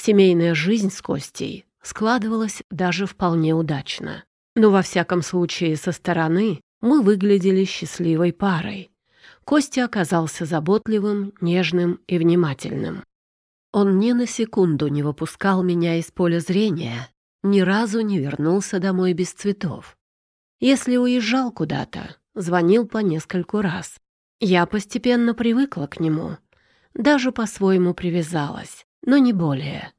Семейная жизнь с Костей складывалась даже вполне удачно. Но во всяком случае со стороны мы выглядели счастливой парой. Костя оказался заботливым, нежным и внимательным. Он ни на секунду не выпускал меня из поля зрения, ни разу не вернулся домой без цветов. Если уезжал куда-то, звонил по нескольку раз. Я постепенно привыкла к нему, даже по-своему привязалась, но не более.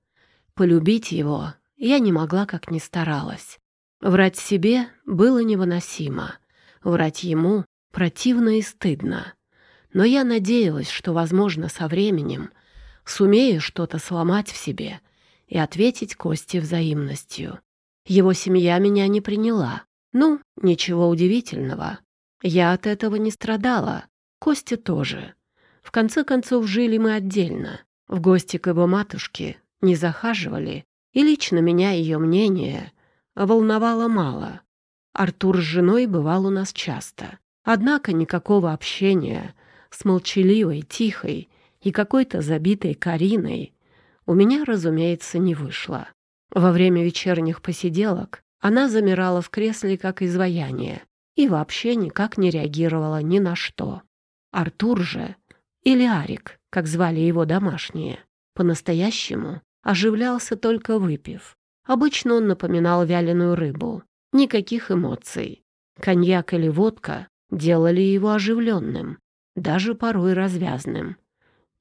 Полюбить его я не могла, как ни старалась. Врать себе было невыносимо, врать ему противно и стыдно но я надеялась, что, возможно, со временем сумею что-то сломать в себе и ответить Косте взаимностью. Его семья меня не приняла. Ну, ничего удивительного. Я от этого не страдала. Костя тоже. В конце концов, жили мы отдельно. В гости к его матушке не захаживали, и лично меня ее мнение волновало мало. Артур с женой бывал у нас часто. Однако никакого общения с молчаливой, тихой и какой-то забитой Кариной у меня, разумеется, не вышло. Во время вечерних посиделок она замирала в кресле, как изваяние, и вообще никак не реагировала ни на что. Артур же, или Арик, как звали его домашние, по-настоящему оживлялся только выпив. Обычно он напоминал вяленую рыбу. Никаких эмоций. Коньяк или водка делали его оживленным, даже порой развязным.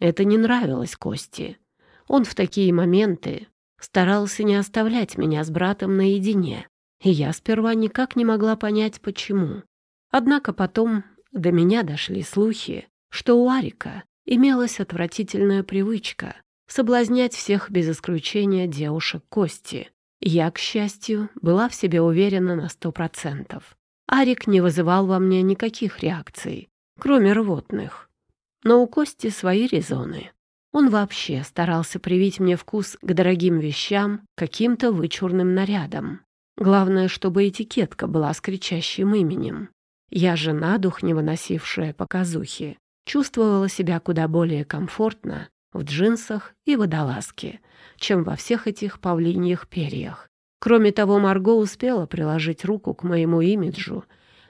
Это не нравилось Косте. Он в такие моменты старался не оставлять меня с братом наедине, и я сперва никак не могла понять, почему. Однако потом до меня дошли слухи, что у Арика имелась отвратительная привычка соблазнять всех без исключения девушек Кости. Я, к счастью, была в себе уверена на сто процентов. Арик не вызывал во мне никаких реакций, кроме рвотных. Но у Кости свои резоны. Он вообще старался привить мне вкус к дорогим вещам, каким-то вычурным нарядам. Главное, чтобы этикетка была с кричащим именем. Я же, надух не выносившая показухи, чувствовала себя куда более комфортно в джинсах и водолазке, чем во всех этих павлиньих перьях. Кроме того, Марго успела приложить руку к моему имиджу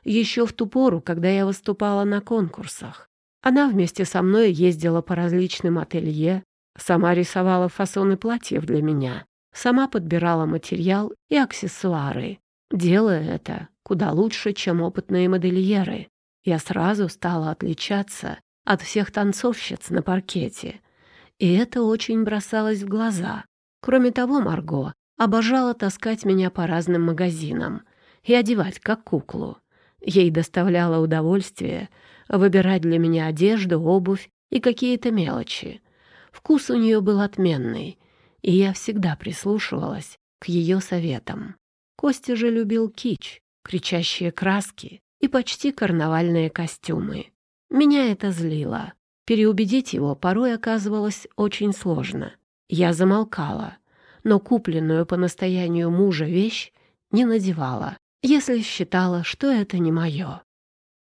еще в ту пору, когда я выступала на конкурсах. Она вместе со мной ездила по различным ателье, сама рисовала фасоны платьев для меня, сама подбирала материал и аксессуары, делая это куда лучше, чем опытные модельеры. Я сразу стала отличаться от всех танцовщиц на паркете, и это очень бросалось в глаза. Кроме того, Марго обожала таскать меня по разным магазинам и одевать как куклу. Ей доставляло удовольствие выбирать для меня одежду, обувь и какие-то мелочи. Вкус у нее был отменный, и я всегда прислушивалась к ее советам. Костя же любил кич, кричащие краски и почти карнавальные костюмы. Меня это злило. Переубедить его порой оказывалось очень сложно. Я замолкала, но купленную по настоянию мужа вещь не надевала, если считала, что это не мое.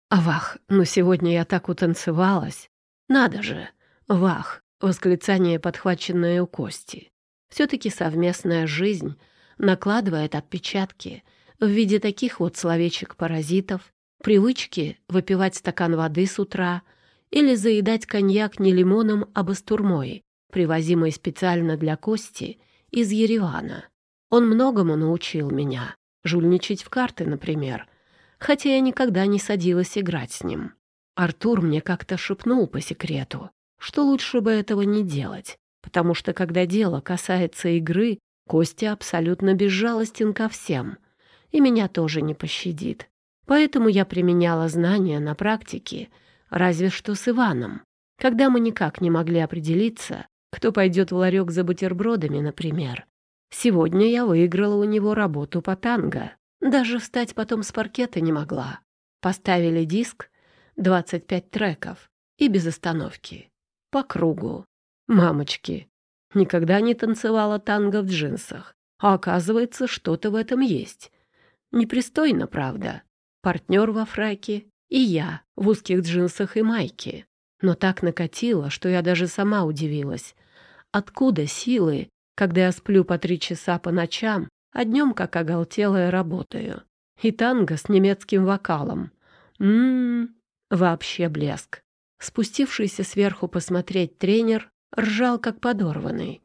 А вах, ну сегодня я так утанцевалась. Надо же, вах, восклицание, подхваченное у Кости. Все-таки совместная жизнь накладывает отпечатки в виде таких вот словечек-паразитов, привычки выпивать стакан воды с утра или заедать коньяк не лимоном, а бастурмой, привозимой специально для Кости из Еревана. Он многому научил меня, Жульничать в карты, например. Хотя я никогда не садилась играть с ним. Артур мне как-то шепнул по секрету, что лучше бы этого не делать, потому что когда дело касается игры, Костя абсолютно безжалостен ко всем, и меня тоже не пощадит. Поэтому я применяла знания на практике, разве что с Иваном, когда мы никак не могли определиться, кто пойдет в ларек за бутербродами, например. Сегодня я выиграла у него работу по танго. Даже встать потом с паркета не могла. Поставили диск, 25 треков, и без остановки. По кругу. Мамочки, никогда не танцевала танго в джинсах. А оказывается, что-то в этом есть. Непристойно, правда. Партнер во фраке и я в узких джинсах и майке. Но так накатило, что я даже сама удивилась. Откуда силы когда я сплю по три часа по ночам, а днем, как оголтелая, работаю. И танго с немецким вокалом. Ммм, вообще блеск. Спустившийся сверху посмотреть тренер ржал, как подорванный.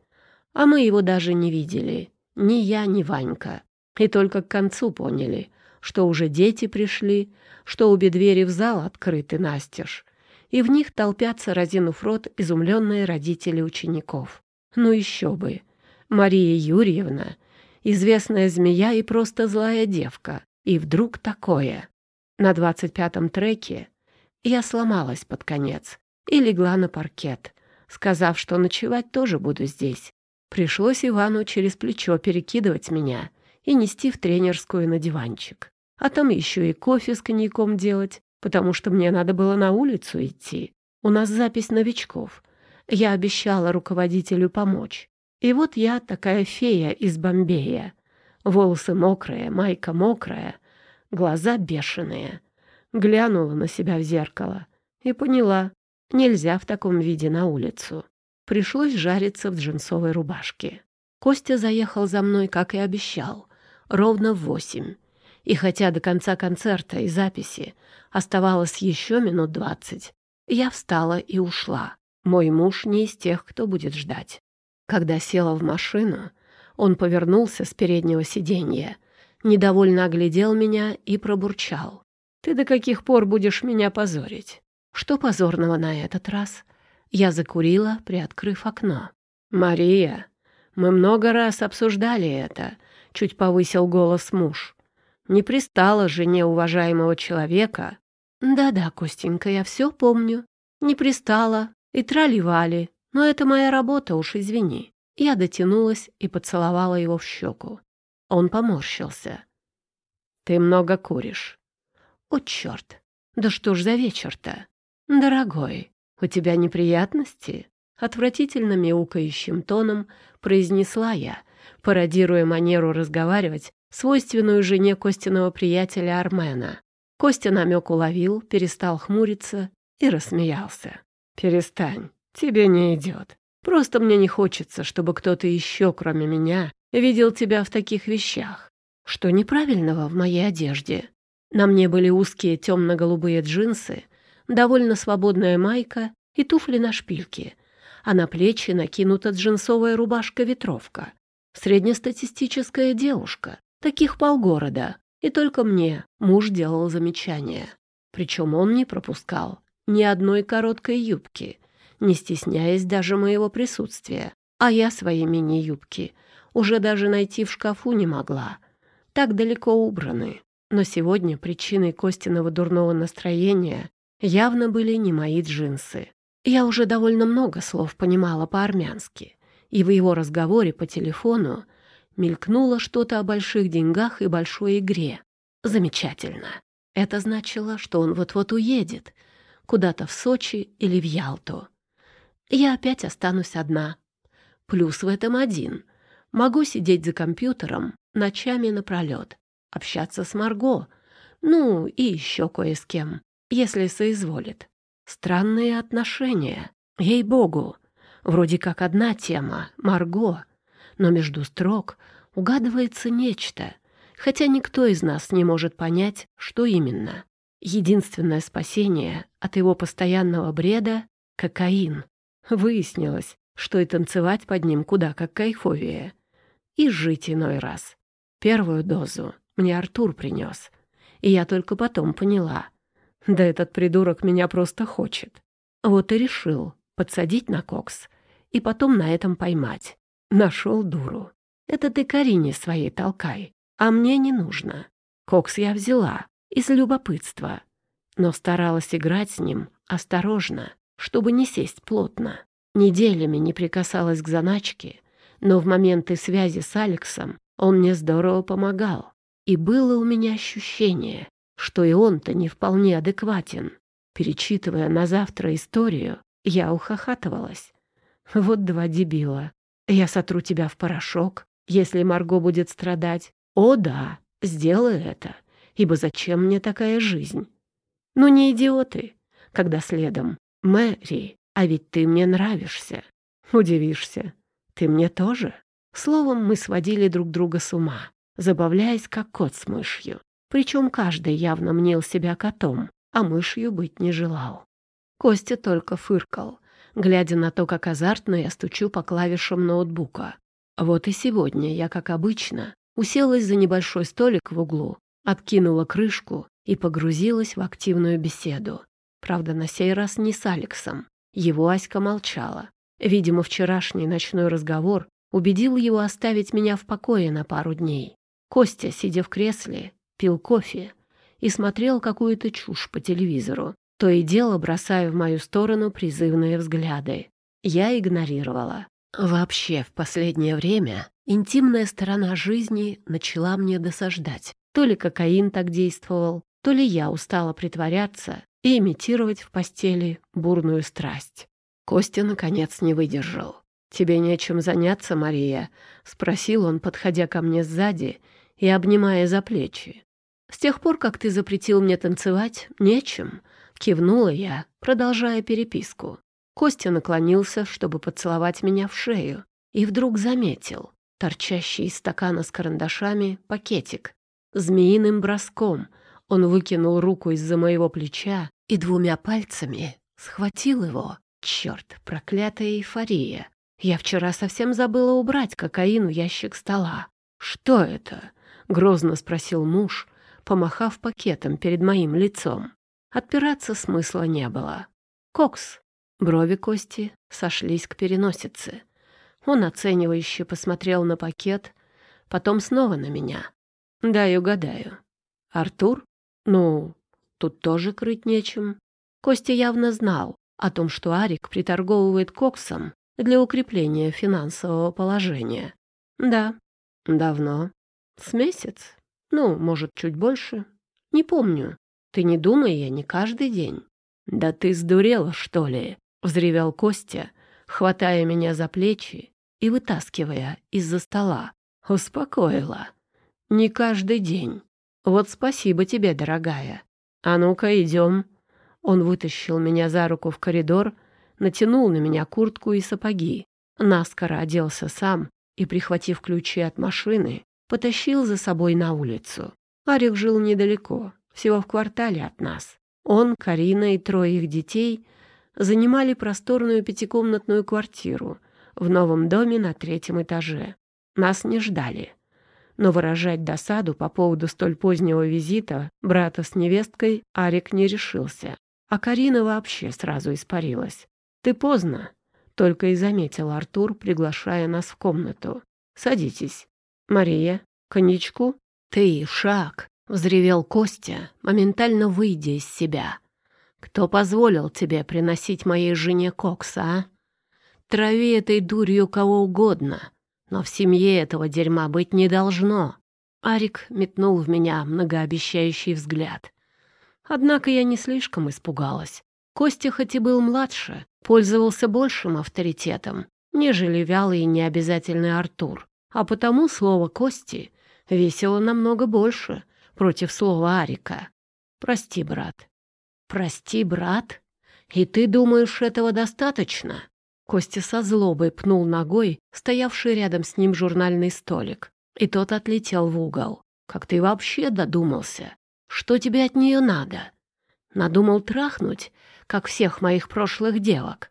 А мы его даже не видели. Ни я, ни Ванька. И только к концу поняли, что уже дети пришли, что обе двери в зал открыты настежь, и в них толпятся, разинув рот, изумленные родители учеников. Ну еще бы! Мария Юрьевна, известная змея и просто злая девка. И вдруг такое. На двадцать пятом треке я сломалась под конец и легла на паркет, сказав, что ночевать тоже буду здесь. Пришлось Ивану через плечо перекидывать меня и нести в тренерскую на диванчик. А там еще и кофе с коньяком делать, потому что мне надо было на улицу идти. У нас запись новичков. Я обещала руководителю помочь. И вот я такая фея из Бомбея. Волосы мокрые, майка мокрая, глаза бешеные. Глянула на себя в зеркало и поняла, нельзя в таком виде на улицу. Пришлось жариться в джинсовой рубашке. Костя заехал за мной, как и обещал, ровно в восемь. И хотя до конца концерта и записи оставалось еще минут двадцать, я встала и ушла. Мой муж не из тех, кто будет ждать. Когда села в машину, он повернулся с переднего сиденья, недовольно оглядел меня и пробурчал. «Ты до каких пор будешь меня позорить?» «Что позорного на этот раз?» Я закурила, приоткрыв окно. «Мария, мы много раз обсуждали это», — чуть повысил голос муж. «Не пристало жене уважаемого человека». «Да-да, Костенька, я все помню. Не пристало. И траливали. Но это моя работа, уж извини». Я дотянулась и поцеловала его в щеку. Он поморщился. «Ты много куришь». «О, черт! Да что ж за вечер-то? Дорогой, «У тебя неприятности?» Отвратительно мяукающим тоном произнесла я, пародируя манеру разговаривать, свойственную жене Костиного приятеля Армена. Костя намек уловил, перестал хмуриться и рассмеялся. «Перестань, тебе не идет. Просто мне не хочется, чтобы кто-то еще, кроме меня, видел тебя в таких вещах. Что неправильного в моей одежде? На мне были узкие темно-голубые джинсы, довольно свободная майка и туфли на шпильке, а на плечи накинута джинсовая рубашка-ветровка. Среднестатистическая девушка, таких полгорода, и только мне муж делал замечания. Причем он не пропускал ни одной короткой юбки, не стесняясь даже моего присутствия, а я свои мини-юбки уже даже найти в шкафу не могла. Так далеко убраны. Но сегодня причиной Костиного дурного настроения явно были не мои джинсы. Я уже довольно много слов понимала по-армянски, и в его разговоре по телефону мелькнуло что-то о больших деньгах и большой игре. Замечательно. Это значило, что он вот-вот уедет, куда-то в Сочи или в Ялту. Я опять останусь одна. Плюс в этом один. Могу сидеть за компьютером ночами напролет, общаться с Марго, ну и еще кое с кем если соизволит. Странные отношения, ей-богу. Вроде как одна тема — Марго, но между строк угадывается нечто, хотя никто из нас не может понять, что именно. Единственное спасение от его постоянного бреда — кокаин. Выяснилось, что и танцевать под ним куда как кайфовее. И жить иной раз. Первую дозу мне Артур принес, и я только потом поняла — да этот придурок меня просто хочет. Вот и решил подсадить на кокс и потом на этом поймать. Нашел дуру. Это ты Карине своей толкай, а мне не нужно. Кокс я взяла из любопытства, но старалась играть с ним осторожно, чтобы не сесть плотно. Неделями не прикасалась к заначке, но в моменты связи с Алексом он мне здорово помогал. И было у меня ощущение, что и он-то не вполне адекватен. Перечитывая на завтра историю, я ухахатывалась. Вот два дебила. Я сотру тебя в порошок, если Марго будет страдать. О да, сделаю это, ибо зачем мне такая жизнь? Ну не идиоты, когда следом Мэри, а ведь ты мне нравишься. Удивишься, ты мне тоже? Словом, мы сводили друг друга с ума, забавляясь, как кот с мышью. Причем каждый явно мнил себя котом, а мышью быть не желал. Костя только фыркал, глядя на то, как азартно я стучу по клавишам ноутбука. Вот и сегодня я, как обычно, уселась за небольшой столик в углу, откинула крышку и погрузилась в активную беседу. Правда, на сей раз не с Алексом. Его Аська молчала. Видимо, вчерашний ночной разговор убедил его оставить меня в покое на пару дней. Костя, сидя в кресле, пил кофе и смотрел какую-то чушь по телевизору, то и дело бросая в мою сторону призывные взгляды. Я игнорировала. Вообще, в последнее время интимная сторона жизни начала мне досаждать. То ли кокаин так действовал, то ли я устала притворяться и имитировать в постели бурную страсть. Костя, наконец, не выдержал. «Тебе нечем заняться, Мария?» — спросил он, подходя ко мне сзади и обнимая за плечи. «С тех пор, как ты запретил мне танцевать, нечем», — кивнула я, продолжая переписку. Костя наклонился, чтобы поцеловать меня в шею, и вдруг заметил торчащий из стакана с карандашами пакетик. Змеиным броском он выкинул руку из-за моего плеча и двумя пальцами схватил его. Черт, проклятая эйфория. Я вчера совсем забыла убрать кокаин в ящик стола. «Что это?» — грозно спросил муж, помахав пакетом перед моим лицом. Отпираться смысла не было. «Кокс». Брови Кости сошлись к переносице. Он оценивающе посмотрел на пакет, потом снова на меня. «Дай угадаю. Артур? Ну, тут тоже крыть нечем». Костя явно знал о том, что Арик приторговывает коксом для укрепления финансового положения. «Да, давно. С месяц. Ну, может, чуть больше. Не помню. Ты не думай, я не каждый день». «Да ты сдурела, что ли?» — взревел Костя, хватая меня за плечи и вытаскивая из-за стола. Успокоила. «Не каждый день. Вот спасибо тебе, дорогая. А ну-ка, идем». Он вытащил меня за руку в коридор, натянул на меня куртку и сапоги, наскоро оделся сам и, прихватив ключи от машины, потащил за собой на улицу. Арик жил недалеко, всего в квартале от нас. Он, Карина и трое их детей занимали просторную пятикомнатную квартиру в новом доме на третьем этаже. Нас не ждали. Но выражать досаду по поводу столь позднего визита брата с невесткой Арик не решился. А Карина вообще сразу испарилась. «Ты поздно», — только и заметил Артур, приглашая нас в комнату. «Садитесь. Мария, коньячку?» «Ты, шаг!» — взревел Костя, моментально выйдя из себя. «Кто позволил тебе приносить моей жене кокса, а? Трави этой дурью кого угодно, но в семье этого дерьма быть не должно». Арик метнул в меня многообещающий взгляд. Однако я не слишком испугалась. Костя хоть и был младше, пользовался большим авторитетом, нежели вялый и необязательный Артур, а потому слово Кости весело намного больше против слова Арика. «Прости, брат». «Прости, брат? И ты думаешь, этого достаточно?» Костя со злобой пнул ногой стоявший рядом с ним журнальный столик, и тот отлетел в угол. «Как ты вообще додумался? Что тебе от нее надо? Надумал трахнуть как всех моих прошлых девок.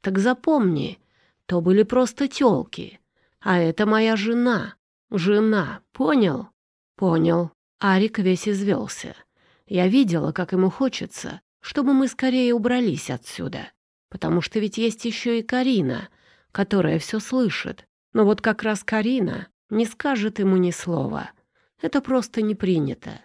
Так запомни, то были просто тёлки, а это моя жена. Жена, понял? Понял. Арик весь извелся. Я видела, как ему хочется, чтобы мы скорее убрались отсюда. Потому что ведь есть еще и Карина, которая все слышит. Но вот как раз Карина не скажет ему ни слова. Это просто не принято.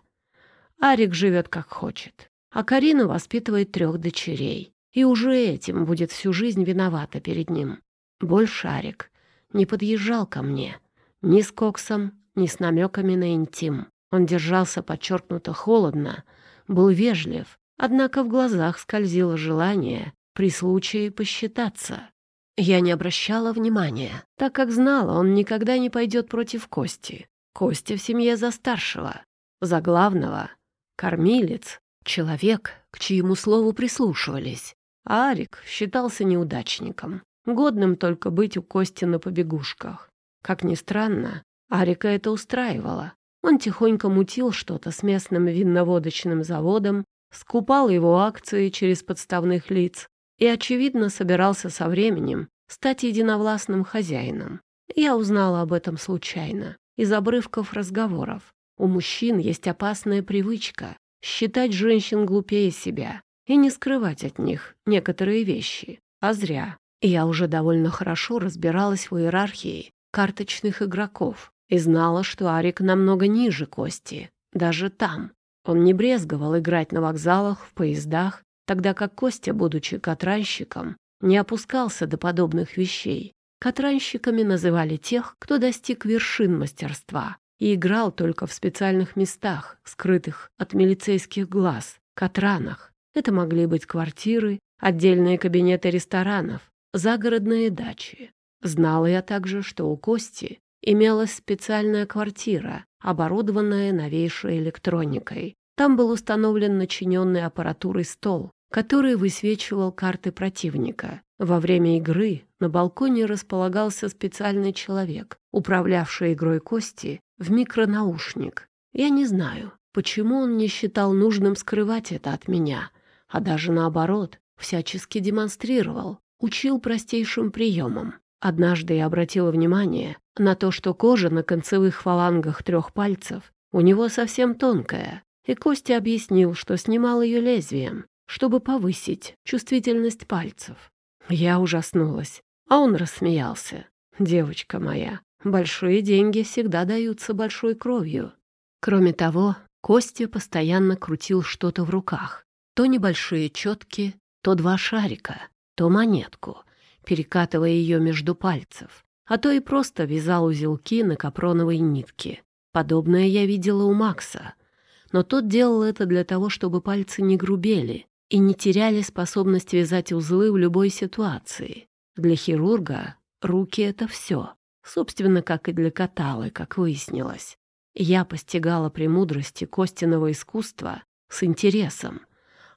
Арик живет как хочет а Карина воспитывает трех дочерей. И уже этим будет всю жизнь виновата перед ним. Больше Арик не подъезжал ко мне. Ни с коксом, ни с намеками на интим. Он держался подчеркнуто холодно, был вежлив, однако в глазах скользило желание при случае посчитаться. Я не обращала внимания, так как знала, он никогда не пойдет против Кости. Костя в семье за старшего, за главного, кормилец, Человек, к чьему слову прислушивались. Арик считался неудачником, годным только быть у Кости на побегушках. Как ни странно, Арика это устраивало. Он тихонько мутил что-то с местным винноводочным заводом, скупал его акции через подставных лиц и, очевидно, собирался со временем стать единовластным хозяином. Я узнала об этом случайно, из обрывков разговоров. У мужчин есть опасная привычка считать женщин глупее себя и не скрывать от них некоторые вещи. А зря. Я уже довольно хорошо разбиралась в иерархии карточных игроков и знала, что Арик намного ниже Кости, даже там. Он не брезговал играть на вокзалах, в поездах, тогда как Костя, будучи катранщиком, не опускался до подобных вещей. Катранщиками называли тех, кто достиг вершин мастерства и играл только в специальных местах, скрытых от милицейских глаз, катранах. Это могли быть квартиры, отдельные кабинеты ресторанов, загородные дачи. Знала я также, что у Кости имелась специальная квартира, оборудованная новейшей электроникой. Там был установлен начиненный аппаратурой стол, который высвечивал карты противника. Во время игры на балконе располагался специальный человек, управлявший игрой кости в микронаушник. Я не знаю, почему он не считал нужным скрывать это от меня, а даже наоборот, всячески демонстрировал, учил простейшим приемам. Однажды я обратила внимание на то, что кожа на концевых фалангах трех пальцев у него совсем тонкая, и Костя объяснил, что снимал ее лезвием, чтобы повысить чувствительность пальцев. Я ужаснулась, а он рассмеялся. «Девочка моя, большие деньги всегда даются большой кровью». Кроме того, Костя постоянно крутил что-то в руках. То небольшие четки, то два шарика, то монетку, перекатывая ее между пальцев, а то и просто вязал узелки на капроновой нитке. Подобное я видела у Макса, но тот делал это для того, чтобы пальцы не грубели и не теряли способность вязать узлы в любой ситуации. Для хирурга руки — это все, собственно, как и для каталы, как выяснилось. Я постигала премудрости костяного искусства с интересом.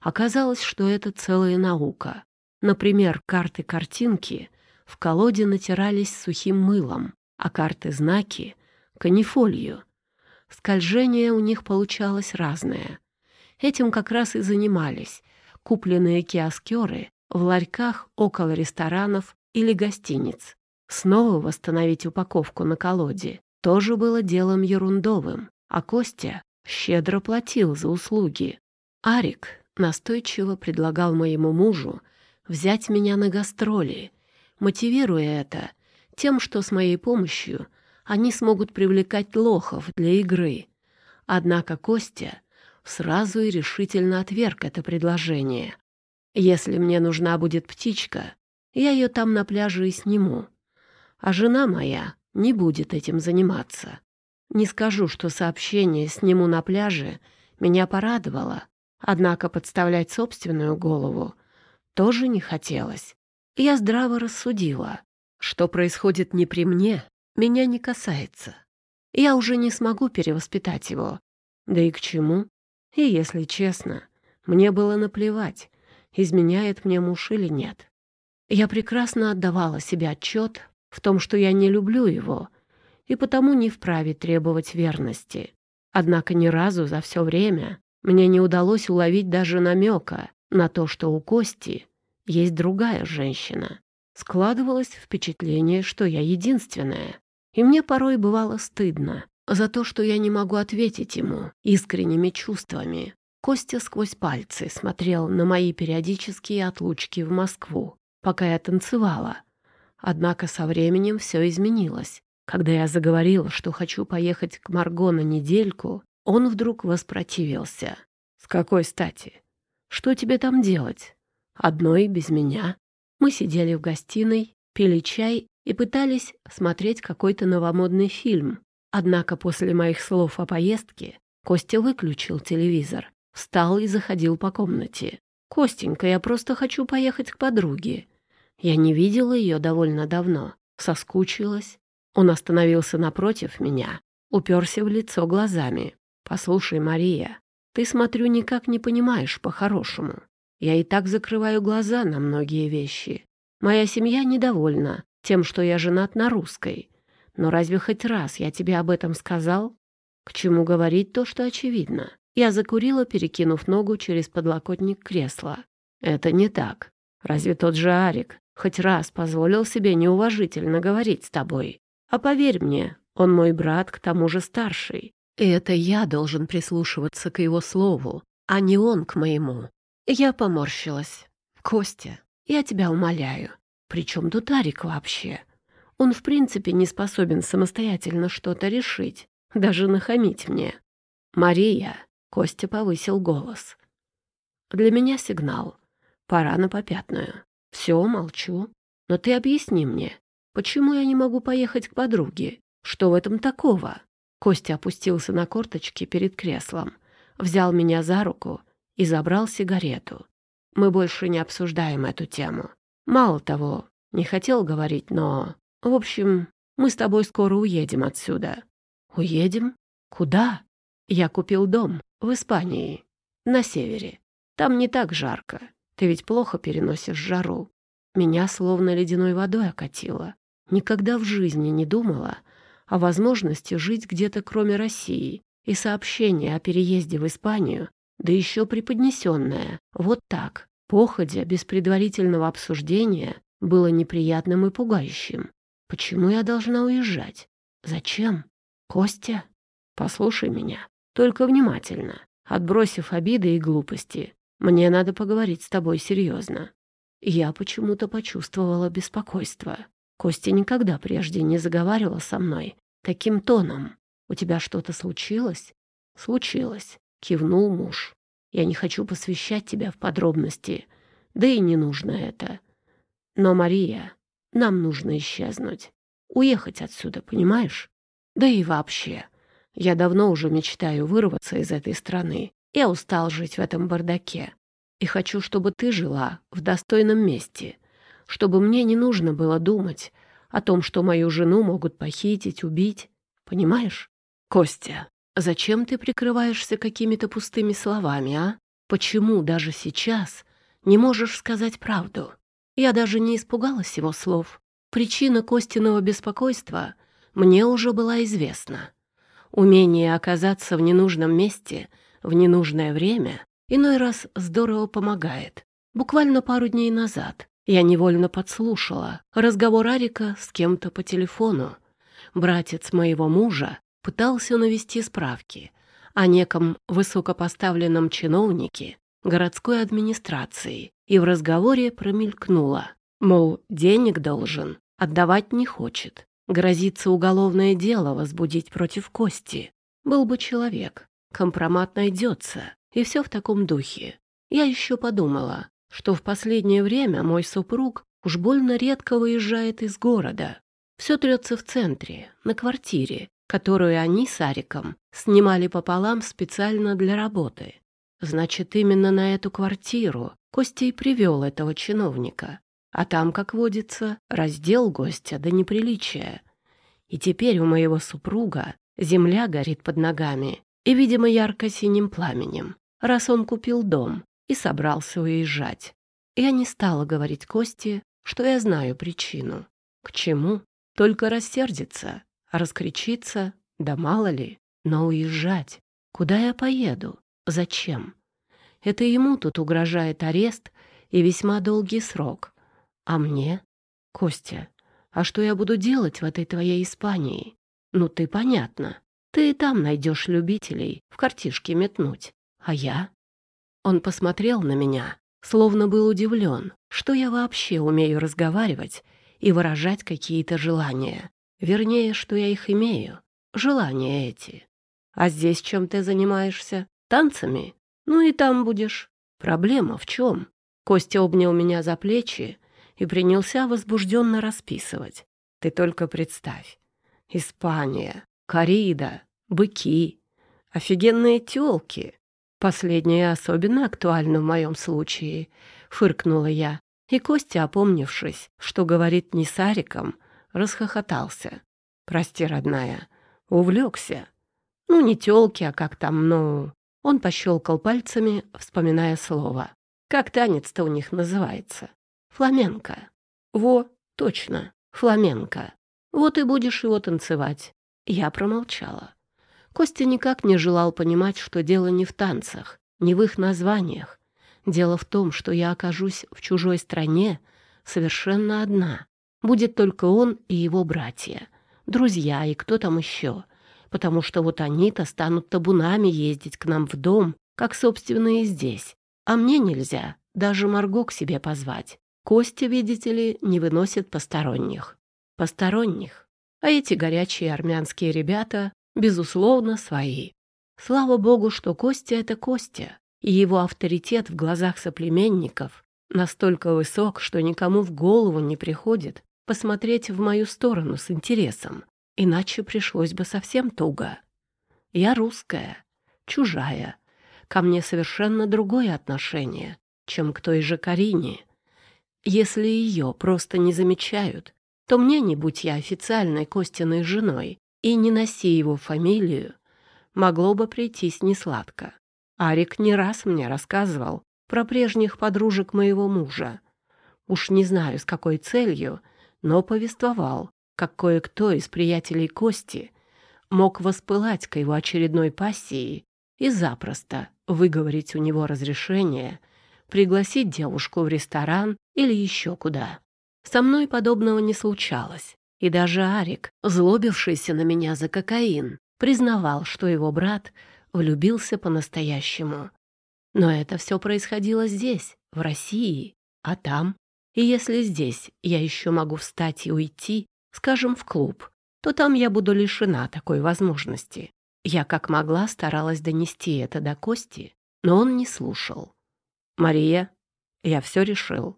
Оказалось, что это целая наука. Например, карты-картинки в колоде натирались сухим мылом, а карты-знаки — канифолью. Скольжение у них получалось разное. Этим как раз и занимались, купленные киоскеры в ларьках около ресторанов или гостиниц. Снова восстановить упаковку на колоде тоже было делом ерундовым, а Костя щедро платил за услуги. Арик настойчиво предлагал моему мужу взять меня на гастроли, мотивируя это тем, что с моей помощью они смогут привлекать лохов для игры. Однако Костя сразу и решительно отверг это предложение. Если мне нужна будет птичка, я ее там на пляже и сниму. А жена моя не будет этим заниматься. Не скажу, что сообщение «сниму на пляже» меня порадовало, однако подставлять собственную голову тоже не хотелось. Я здраво рассудила, что происходит не при мне, меня не касается. Я уже не смогу перевоспитать его. Да и к чему? И, если честно, мне было наплевать, изменяет мне муж или нет. Я прекрасно отдавала себе отчет в том, что я не люблю его, и потому не вправе требовать верности. Однако ни разу за все время мне не удалось уловить даже намека на то, что у Кости есть другая женщина. Складывалось впечатление, что я единственная, и мне порой бывало стыдно за то, что я не могу ответить ему искренними чувствами. Костя сквозь пальцы смотрел на мои периодические отлучки в Москву, пока я танцевала. Однако со временем все изменилось. Когда я заговорила, что хочу поехать к Марго на недельку, он вдруг воспротивился. «С какой стати? Что тебе там делать? Одной без меня?» Мы сидели в гостиной, пили чай и пытались смотреть какой-то новомодный фильм. Однако после моих слов о поездке Костя выключил телевизор, встал и заходил по комнате. «Костенька, я просто хочу поехать к подруге. Я не видела ее довольно давно, соскучилась». Он остановился напротив меня, уперся в лицо глазами. «Послушай, Мария, ты, смотрю, никак не понимаешь по-хорошему. Я и так закрываю глаза на многие вещи. Моя семья недовольна тем, что я женат на русской. Но разве хоть раз я тебе об этом сказал? К чему говорить то, что очевидно? Я закурила, перекинув ногу через подлокотник кресла. Это не так. Разве тот же Арик хоть раз позволил себе неуважительно говорить с тобой? А поверь мне, он мой брат, к тому же старший. И это я должен прислушиваться к его слову, а не он к моему. Я поморщилась. Костя, я тебя умоляю. При чем тут Арик вообще? Он в принципе не способен самостоятельно что-то решить, даже нахамить мне. Мария, Костя повысил голос. Для меня сигнал. Пора на попятную. Все, молчу. Но ты объясни мне, почему я не могу поехать к подруге? Что в этом такого? Костя опустился на корточки перед креслом, взял меня за руку и забрал сигарету. Мы больше не обсуждаем эту тему. Мало того, не хотел говорить, но... В общем, мы с тобой скоро уедем отсюда. Уедем? Куда? Я купил дом в Испании, на севере. Там не так жарко. Ты ведь плохо переносишь жару. Меня словно ледяной водой окатило. Никогда в жизни не думала о возможности жить где-то кроме России. И сообщение о переезде в Испанию, да еще преподнесенное, вот так, походя, без предварительного обсуждения, было неприятным и пугающим. Почему я должна уезжать? Зачем? Костя? Послушай меня. Только внимательно, отбросив обиды и глупости. Мне надо поговорить с тобой серьезно. Я почему-то почувствовала беспокойство. Костя никогда прежде не заговаривал со мной таким тоном. «У тебя что-то случилось?» «Случилось», — кивнул муж. «Я не хочу посвящать тебя в подробности, да и не нужно это. Но, Мария, нам нужно исчезнуть. Уехать отсюда, понимаешь? Да и вообще, я давно уже мечтаю вырваться из этой страны. Я устал жить в этом бардаке. И хочу, чтобы ты жила в достойном месте. Чтобы мне не нужно было думать о том, что мою жену могут похитить, убить. Понимаешь? Костя, зачем ты прикрываешься какими-то пустыми словами, а? Почему даже сейчас не можешь сказать правду? Я даже не испугалась его слов. Причина Костиного беспокойства мне уже была известна. Умение оказаться в ненужном месте в ненужное время иной раз здорово помогает. Буквально пару дней назад я невольно подслушала разговор Арика с кем-то по телефону. Братец моего мужа пытался навести справки о неком высокопоставленном чиновнике городской администрации и в разговоре промелькнуло, мол, денег должен, отдавать не хочет. Грозится уголовное дело возбудить против Кости. Был бы человек. Компромат найдется. И все в таком духе. Я еще подумала, что в последнее время мой супруг уж больно редко выезжает из города. Все трется в центре, на квартире, которую они с Ариком снимали пополам специально для работы. Значит, именно на эту квартиру Костя и привел этого чиновника. А там, как водится, раздел гостя до неприличия. И теперь у моего супруга земля горит под ногами и, видимо, ярко-синим пламенем, раз он купил дом и собрался уезжать. Я не стала говорить Косте, что я знаю причину. К чему? Только рассердиться, раскричиться, да мало ли. Но уезжать? Куда я поеду? Зачем? Это ему тут угрожает арест и весьма долгий срок. А мне? Костя, а что я буду делать в этой твоей Испании? Ну ты понятно. Ты и там найдешь любителей в картишке метнуть. А я? Он посмотрел на меня, словно был удивлен, что я вообще умею разговаривать и выражать какие-то желания. Вернее, что я их имею. Желания эти. А здесь чем ты занимаешься? Танцами? Ну и там будешь. Проблема в чем? Костя обнял меня за плечи и принялся возбужденно расписывать. Ты только представь. Испания, корида, быки, офигенные тёлки. Последнее особенно актуально в моем случае, фыркнула я. И Костя, опомнившись, что говорит не с Ариком, расхохотался. Прости, родная, увлекся. Ну, не тёлки, а как там, ну... Он пощелкал пальцами, вспоминая слово. Как танец-то у них называется? Фламенко. Во, точно, фламенко. Вот и будешь его танцевать. Я промолчала. Костя никак не желал понимать, что дело не в танцах, не в их названиях. Дело в том, что я окажусь в чужой стране совершенно одна. Будет только он и его братья, друзья и кто там еще. Потому что вот они-то станут табунами ездить к нам в дом, как, собственно, и здесь. А мне нельзя даже Марго к себе позвать. Костя, видите ли, не выносит посторонних. Посторонних. А эти горячие армянские ребята, безусловно, свои. Слава богу, что Костя — это Костя, и его авторитет в глазах соплеменников настолько высок, что никому в голову не приходит посмотреть в мою сторону с интересом, иначе пришлось бы совсем туго. Я русская, чужая, ко мне совершенно другое отношение, чем к той же Карине. Если ее просто не замечают, то мне, не будь я официальной Костиной женой и не носи его фамилию, могло бы прийтись несладко. Арик не раз мне рассказывал про прежних подружек моего мужа. Уж не знаю, с какой целью, но повествовал, как кое-кто из приятелей Кости мог воспылать к его очередной пассии и запросто выговорить у него разрешение пригласить девушку в ресторан или еще куда. Со мной подобного не случалось, и даже Арик, злобившийся на меня за кокаин, признавал, что его брат влюбился по-настоящему. Но это все происходило здесь, в России, а там. И если здесь я еще могу встать и уйти, скажем, в клуб, то там я буду лишена такой возможности. Я как могла старалась донести это до Кости, но он не слушал. «Мария, я все решил.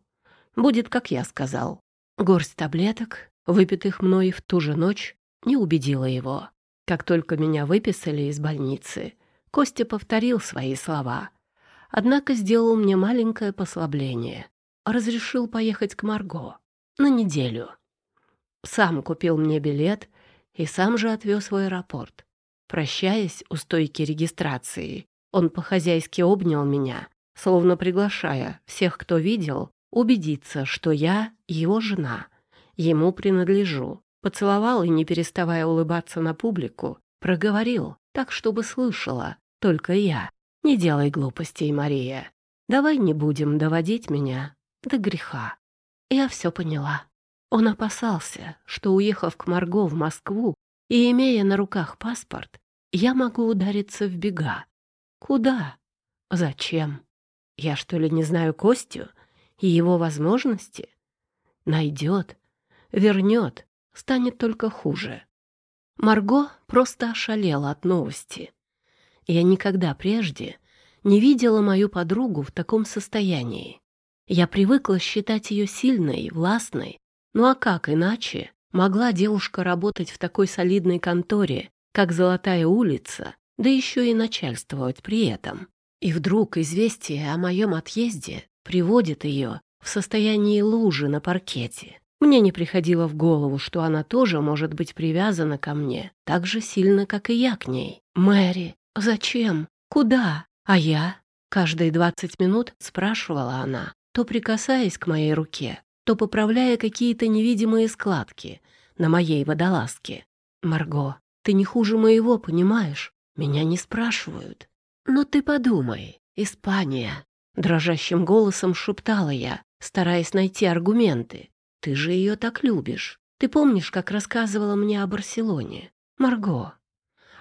Будет, как я сказал». Горсть таблеток, выпитых мной в ту же ночь, не убедила его. Как только меня выписали из больницы, Костя повторил свои слова. Однако сделал мне маленькое послабление. Разрешил поехать к Марго на неделю. Сам купил мне билет и сам же отвез в аэропорт. Прощаясь у стойки регистрации, он по-хозяйски обнял меня, словно приглашая всех, кто видел, убедиться, что я его жена, ему принадлежу. Поцеловал и, не переставая улыбаться на публику, проговорил, так, чтобы слышала, только я. Не делай глупостей, Мария. Давай не будем доводить меня до греха. Я все поняла. Он опасался, что, уехав к Марго в Москву и имея на руках паспорт, я могу удариться в бега. Куда? Зачем? Я что ли не знаю Костю и его возможности? Найдет, вернет, станет только хуже. Марго просто ошалела от новости. Я никогда прежде не видела мою подругу в таком состоянии. Я привыкла считать ее сильной, властной. Ну а как иначе могла девушка работать в такой солидной конторе, как «Золотая улица», да еще и начальствовать при этом? И вдруг известие о моем отъезде приводит ее в состояние лужи на паркете. Мне не приходило в голову, что она тоже может быть привязана ко мне так же сильно, как и я к ней. «Мэри, «Зачем? Куда? А я?» Каждые двадцать минут спрашивала она, то прикасаясь к моей руке, то поправляя какие-то невидимые складки на моей водолазке. «Марго, ты не хуже моего, понимаешь? Меня не спрашивают». «Но ты подумай, Испания!» Дрожащим голосом шептала я, стараясь найти аргументы. «Ты же ее так любишь. Ты помнишь, как рассказывала мне о Барселоне? Марго,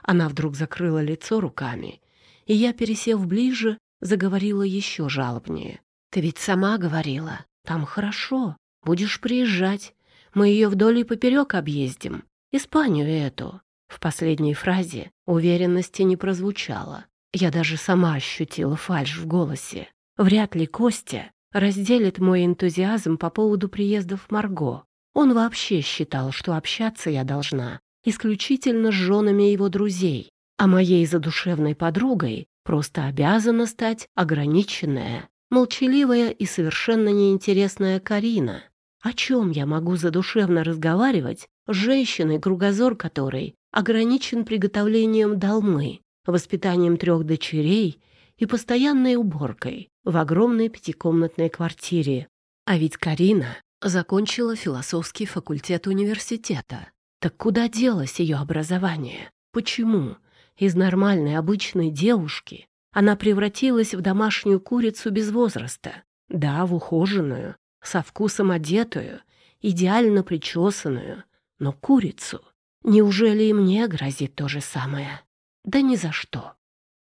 она вдруг закрыла лицо руками, и я, пересев ближе, заговорила еще жалобнее. «Ты ведь сама говорила, там хорошо, будешь приезжать. Мы ее вдоль и поперек объездим. Испанию эту». В последней фразе уверенности не прозвучало. Я даже сама ощутила фальшь в голосе. Вряд ли Костя разделит мой энтузиазм по поводу приездов Марго. Он вообще считал, что общаться я должна исключительно с женами его друзей, а моей задушевной подругой просто обязана стать ограниченная, молчаливая и совершенно неинтересная Карина. О чем я могу задушевно разговаривать с женщиной, кругозор которой ограничен приготовлением долмы, воспитанием трех дочерей и постоянной уборкой в огромной пятикомнатной квартире. А ведь Карина закончила философский факультет университета, Так куда делось ее образование? Почему из нормальной обычной девушки она превратилась в домашнюю курицу без возраста? Да, в ухоженную, со вкусом одетую, идеально причесанную, но курицу. Неужели и мне грозит то же самое? Да ни за что.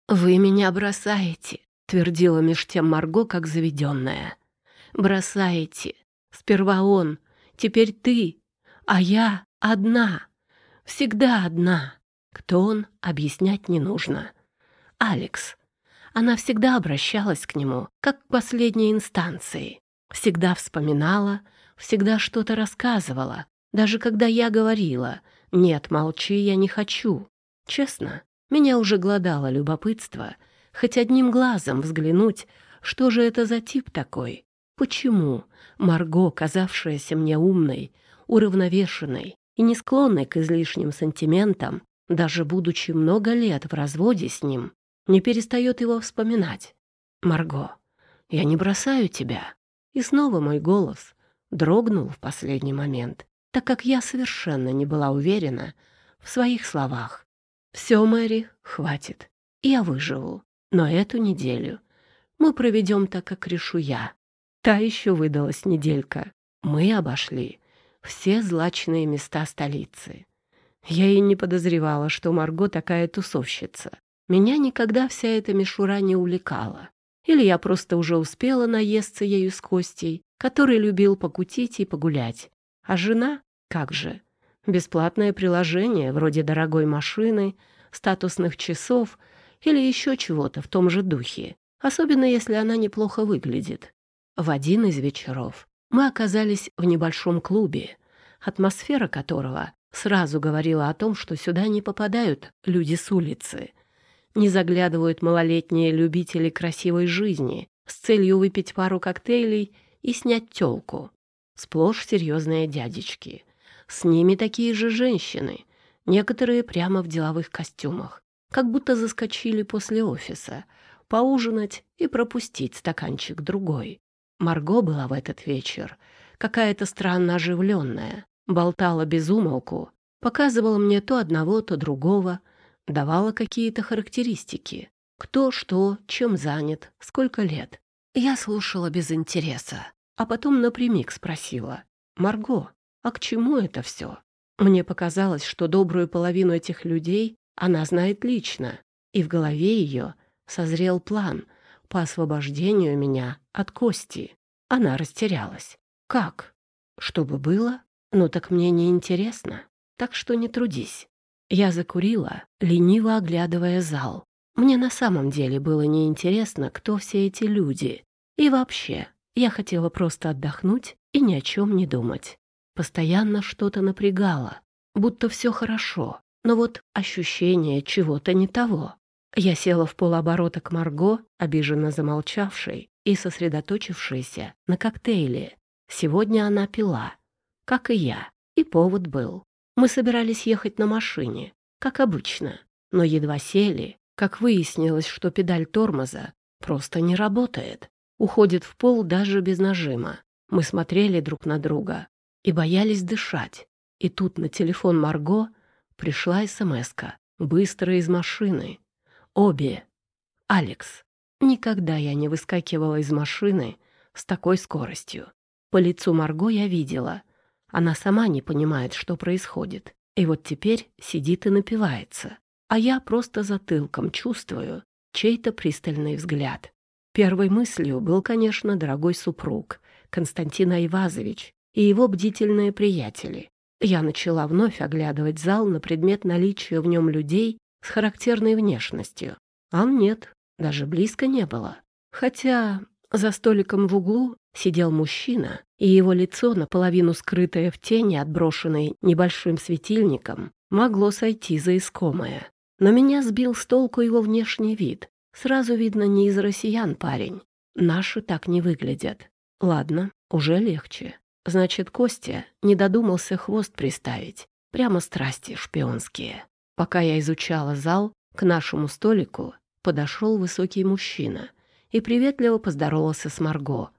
«Вы меня бросаете», — твердила меж тем Марго, как заведенная. «Бросаете. Сперва он, теперь ты, а я одна. Всегда одна. Кто он, объяснять не нужно. Алекс. Она всегда обращалась к нему, как к последней инстанции. Всегда вспоминала, всегда что-то рассказывала, даже когда я говорила «нет, молчи, я не хочу». Честно, меня уже гладало любопытство хоть одним глазом взглянуть, что же это за тип такой. Почему Марго, казавшаяся мне умной, уравновешенной и не склонной к излишним сантиментам, даже будучи много лет в разводе с ним, не перестает его вспоминать? «Марго, я не бросаю тебя». И снова мой голос дрогнул в последний момент, так как я совершенно не была уверена в своих словах. «Все, Мэри, хватит. Я выживу. Но эту неделю мы проведем так, как решу я. Та еще выдалась неделька. Мы обошли все злачные места столицы. Я и не подозревала, что Марго такая тусовщица. Меня никогда вся эта мишура не увлекала. Или я просто уже успела наесться ею с Костей, который любил покутить и погулять. А жена? Как же? Бесплатное приложение, вроде дорогой машины, статусных часов или еще чего-то в том же духе, особенно если она неплохо выглядит. В один из вечеров мы оказались в небольшом клубе, атмосфера которого сразу говорила о том, что сюда не попадают люди с улицы, не заглядывают малолетние любители красивой жизни с целью выпить пару коктейлей и снять тёлку. Сплошь серьезные дядечки. С ними такие же женщины, некоторые прямо в деловых костюмах, как будто заскочили после офиса, поужинать и пропустить стаканчик другой. Марго была в этот вечер какая-то странно оживленная, болтала без умолку, показывала мне то одного, то другого, давала какие-то характеристики. Кто, что, чем занят, сколько лет. Я слушала без интереса, а потом напрямик спросила. «Марго, а к чему это все?» Мне показалось, что добрую половину этих людей она знает лично, и в голове ее созрел план по освобождению меня от кости. Она растерялась. «Как? Чтобы было? Ну так мне не интересно, так что не трудись». Я закурила, лениво оглядывая зал. Мне на самом деле было неинтересно, кто все эти люди. И вообще, я хотела просто отдохнуть и ни о чем не думать. Постоянно что-то напрягало, будто все хорошо, но вот ощущение чего-то не того. Я села в полоборота к Марго, обиженно замолчавшей и сосредоточившейся на коктейле. Сегодня она пила, как и я, и повод был. Мы собирались ехать на машине, как обычно, но едва сели, как выяснилось, что педаль тормоза просто не работает, уходит в пол даже без нажима. Мы смотрели друг на друга и боялись дышать. И тут на телефон Марго пришла смс быстро из машины. Обе. Алекс. Никогда я не выскакивала из машины с такой скоростью. По лицу Марго я видела, она сама не понимает, что происходит. И вот теперь сидит и напивается. А я просто затылком чувствую чей-то пристальный взгляд. Первой мыслью был, конечно, дорогой супруг, Константин Айвазович и его бдительные приятели. Я начала вновь оглядывать зал на предмет наличия в нем людей с характерной внешностью. А нет, даже близко не было. Хотя за столиком в углу сидел мужчина, и его лицо, наполовину скрытое в тени, отброшенной небольшим светильником, могло сойти за искомое. Но меня сбил с толку его внешний вид. Сразу видно, не из россиян парень. Наши так не выглядят. Ладно, уже легче. Значит, Костя не додумался хвост приставить. Прямо страсти шпионские. Пока я изучала зал, к нашему столику подошел высокий мужчина и приветливо поздоровался с Марго.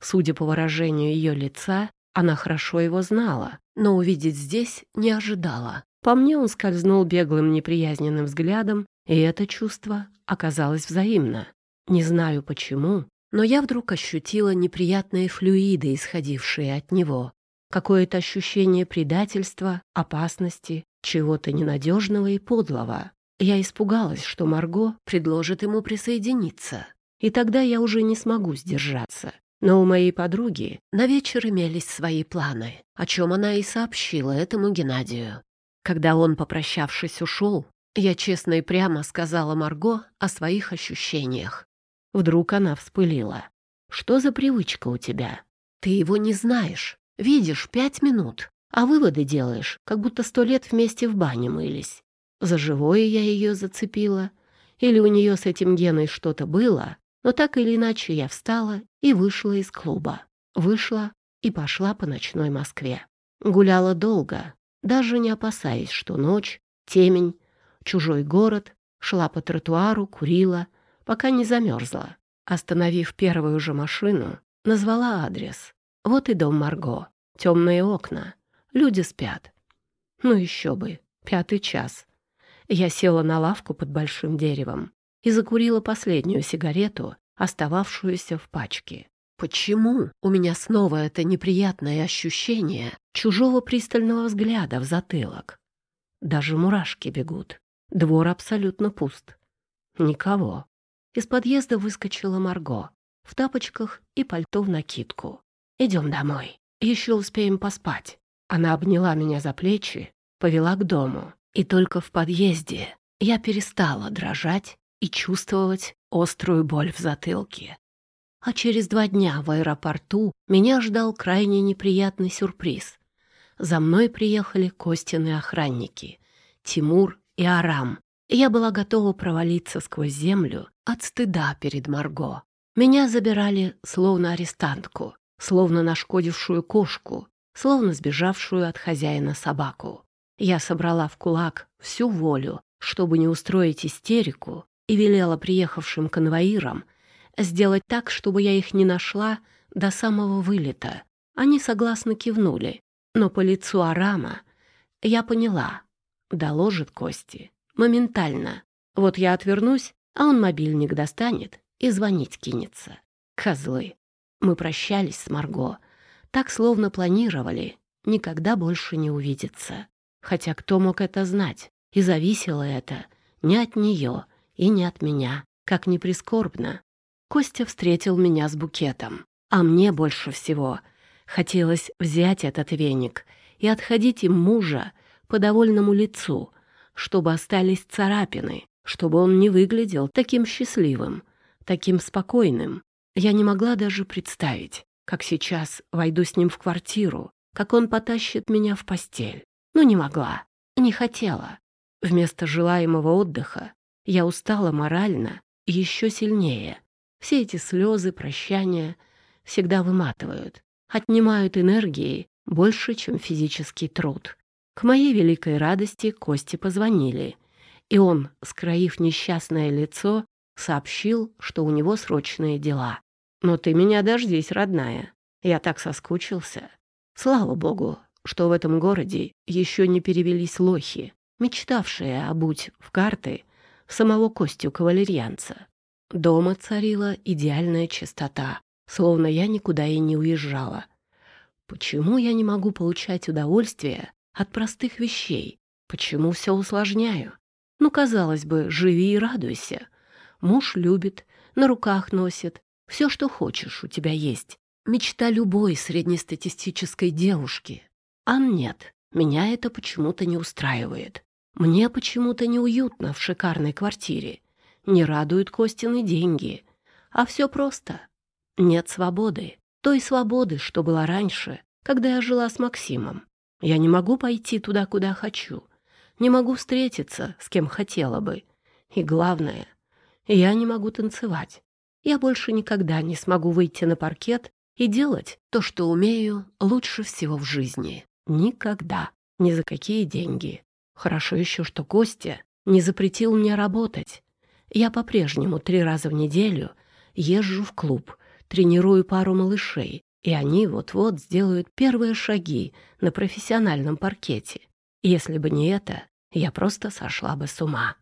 Судя по выражению ее лица, Она хорошо его знала, но увидеть здесь не ожидала. По мне он скользнул беглым неприязненным взглядом, и это чувство оказалось взаимно. Не знаю почему, но я вдруг ощутила неприятные флюиды, исходившие от него. Какое-то ощущение предательства, опасности, чего-то ненадежного и подлого. Я испугалась, что Марго предложит ему присоединиться, и тогда я уже не смогу сдержаться. Но у моей подруги на вечер имелись свои планы, о чем она и сообщила этому Геннадию. Когда он, попрощавшись, ушел, я честно и прямо сказала Марго о своих ощущениях. Вдруг она вспылила. «Что за привычка у тебя? Ты его не знаешь. Видишь пять минут, а выводы делаешь, как будто сто лет вместе в бане мылись. За живое я ее зацепила. Или у нее с этим Геной что-то было, но так или иначе я встала и вышла из клуба. Вышла и пошла по ночной Москве. Гуляла долго, даже не опасаясь, что ночь, темень, чужой город, шла по тротуару, курила, пока не замерзла. Остановив первую же машину, назвала адрес. Вот и дом Марго. Темные окна. Люди спят. Ну еще бы. Пятый час. Я села на лавку под большим деревом и закурила последнюю сигарету, остававшуюся в пачке. Почему у меня снова это неприятное ощущение чужого пристального взгляда в затылок? Даже мурашки бегут. Двор абсолютно пуст. Никого. Из подъезда выскочила Марго в тапочках и пальто в накидку. «Идем домой. Еще успеем поспать». Она обняла меня за плечи, повела к дому. И только в подъезде я перестала дрожать и чувствовать острую боль в затылке. А через два дня в аэропорту меня ждал крайне неприятный сюрприз. За мной приехали Костины охранники — Тимур и Арам. Я была готова провалиться сквозь землю от стыда перед Марго. Меня забирали словно арестантку, словно нашкодившую кошку, словно сбежавшую от хозяина собаку. Я собрала в кулак всю волю, чтобы не устроить истерику, и велела приехавшим конвоирам сделать так, чтобы я их не нашла до самого вылета. Они согласно кивнули, но по лицу Арама я поняла. Доложит Кости. Моментально. Вот я отвернусь, а он мобильник достанет и звонить кинется. Козлы. Мы прощались с Марго. Так, словно планировали никогда больше не увидеться. Хотя кто мог это знать? И зависело это не от нее и не от меня, как ни прискорбно. Костя встретил меня с букетом, а мне больше всего хотелось взять этот веник и отходить им мужа по довольному лицу, чтобы остались царапины, чтобы он не выглядел таким счастливым, таким спокойным. Я не могла даже представить, как сейчас войду с ним в квартиру, как он потащит меня в постель но не могла, не хотела. Вместо желаемого отдыха я устала морально и еще сильнее. Все эти слезы, прощания всегда выматывают, отнимают энергии больше, чем физический труд. К моей великой радости Кости позвонили, и он, скроив несчастное лицо, сообщил, что у него срочные дела. «Но ты меня дождись, родная. Я так соскучился. Слава богу, что в этом городе еще не перевелись лохи, мечтавшие обуть в карты самого Костю кавалерьянца. Дома царила идеальная чистота, словно я никуда и не уезжала. Почему я не могу получать удовольствие от простых вещей? Почему все усложняю? Ну, казалось бы, живи и радуйся. Муж любит, на руках носит. Все, что хочешь, у тебя есть. Мечта любой среднестатистической девушки. А нет, меня это почему-то не устраивает. Мне почему-то неуютно в шикарной квартире. Не радуют Костины деньги. А все просто. Нет свободы. Той свободы, что была раньше, когда я жила с Максимом. Я не могу пойти туда, куда хочу. Не могу встретиться, с кем хотела бы. И главное, я не могу танцевать. Я больше никогда не смогу выйти на паркет и делать то, что умею лучше всего в жизни. Никогда. Ни за какие деньги. Хорошо еще, что Костя не запретил мне работать. Я по-прежнему три раза в неделю езжу в клуб, тренирую пару малышей и они вот-вот сделают первые шаги на профессиональном паркете. Если бы не это, я просто сошла бы с ума.